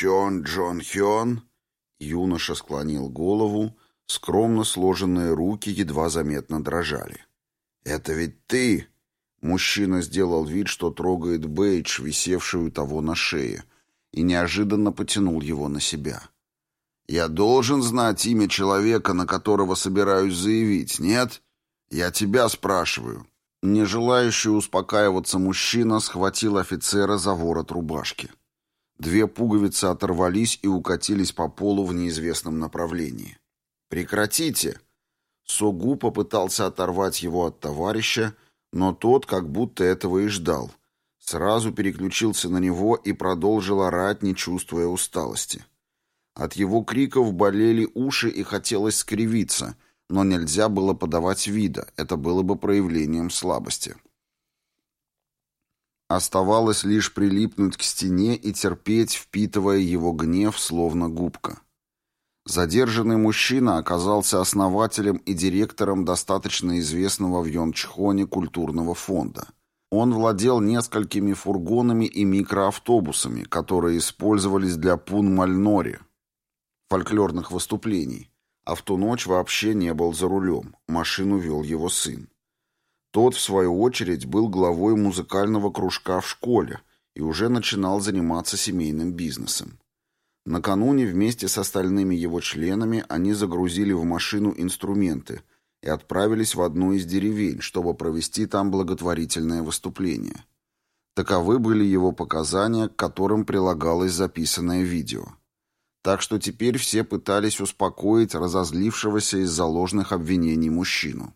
Чон Джон Хён?» Юноша склонил голову, скромно сложенные руки едва заметно дрожали. «Это ведь ты!» Мужчина сделал вид, что трогает бейдж, висевший у того на шее, и неожиданно потянул его на себя. «Я должен знать имя человека, на которого собираюсь заявить, нет? Я тебя спрашиваю». Не желающий успокаиваться мужчина схватил офицера за ворот рубашки. Две пуговицы оторвались и укатились по полу в неизвестном направлении. «Прекратите!» Согу попытался оторвать его от товарища, но тот как будто этого и ждал. Сразу переключился на него и продолжил орать, не чувствуя усталости. От его криков болели уши и хотелось скривиться — но нельзя было подавать вида, это было бы проявлением слабости. Оставалось лишь прилипнуть к стене и терпеть, впитывая его гнев, словно губка. Задержанный мужчина оказался основателем и директором достаточно известного в Йончхоне культурного фонда. Он владел несколькими фургонами и микроавтобусами, которые использовались для пун-мальнори, фольклорных выступлений, а в ту ночь вообще не был за рулем, машину вел его сын. Тот, в свою очередь, был главой музыкального кружка в школе и уже начинал заниматься семейным бизнесом. Накануне вместе с остальными его членами они загрузили в машину инструменты и отправились в одну из деревень, чтобы провести там благотворительное выступление. Таковы были его показания, к которым прилагалось записанное видео. Так что теперь все пытались успокоить разозлившегося из-за ложных обвинений мужчину.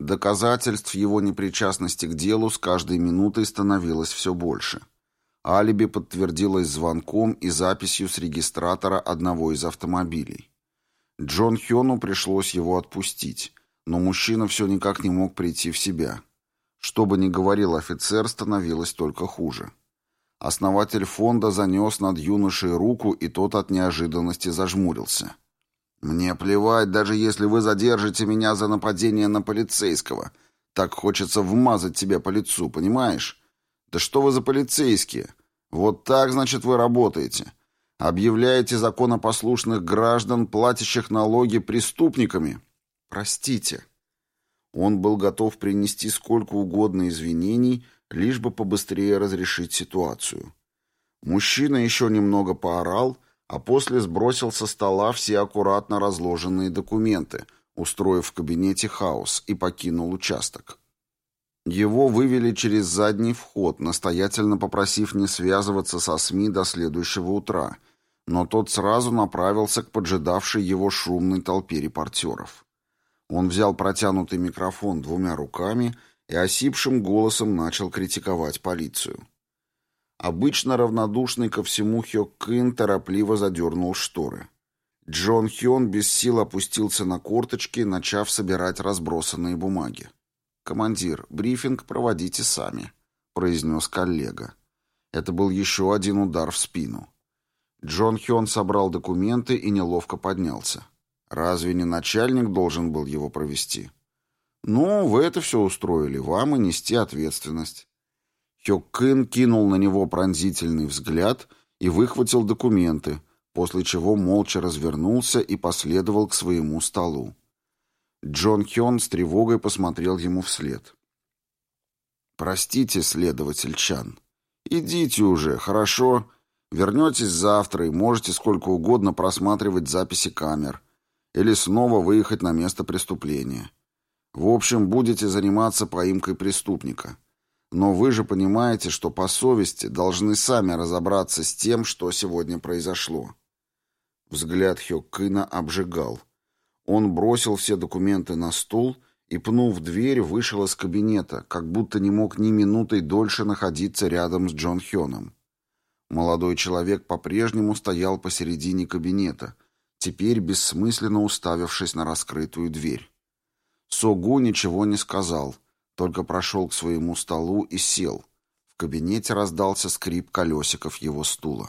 Доказательств его непричастности к делу с каждой минутой становилось все больше. Алиби подтвердилось звонком и записью с регистратора одного из автомобилей. Джон Хёну пришлось его отпустить, но мужчина все никак не мог прийти в себя. Что бы ни говорил офицер, становилось только хуже. Основатель фонда занес над юношей руку, и тот от неожиданности зажмурился. «Мне плевать, даже если вы задержите меня за нападение на полицейского. Так хочется вмазать тебе по лицу, понимаешь? Да что вы за полицейские? Вот так, значит, вы работаете. Объявляете законопослушных граждан, платящих налоги, преступниками? Простите». Он был готов принести сколько угодно извинений, лишь бы побыстрее разрешить ситуацию. Мужчина еще немного поорал, а после сбросил со стола все аккуратно разложенные документы, устроив в кабинете хаос, и покинул участок. Его вывели через задний вход, настоятельно попросив не связываться со СМИ до следующего утра, но тот сразу направился к поджидавшей его шумной толпе репортеров. Он взял протянутый микрофон двумя руками и осипшим голосом начал критиковать полицию. Обычно равнодушный ко всему Хё Кын торопливо задернул шторы. Джон Хён без сил опустился на корточки, начав собирать разбросанные бумаги. «Командир, брифинг проводите сами», — произнес коллега. Это был еще один удар в спину. Джон Хён собрал документы и неловко поднялся. Разве не начальник должен был его провести? «Ну, вы это все устроили, вам и нести ответственность». Хёккин кинул на него пронзительный взгляд и выхватил документы, после чего молча развернулся и последовал к своему столу. Джон Хён с тревогой посмотрел ему вслед. «Простите, следователь Чан. Идите уже, хорошо? Вернетесь завтра и можете сколько угодно просматривать записи камер. Или снова выехать на место преступления. В общем, будете заниматься поимкой преступника. Но вы же понимаете, что по совести должны сами разобраться с тем, что сегодня произошло. Взгляд Хёккына обжигал. Он бросил все документы на стул и, пнув дверь, вышел из кабинета, как будто не мог ни минутой дольше находиться рядом с Джон Хёном. Молодой человек по-прежнему стоял посередине кабинета, теперь бессмысленно уставившись на раскрытую дверь. Согу ничего не сказал, только прошел к своему столу и сел. В кабинете раздался скрип колесиков его стула.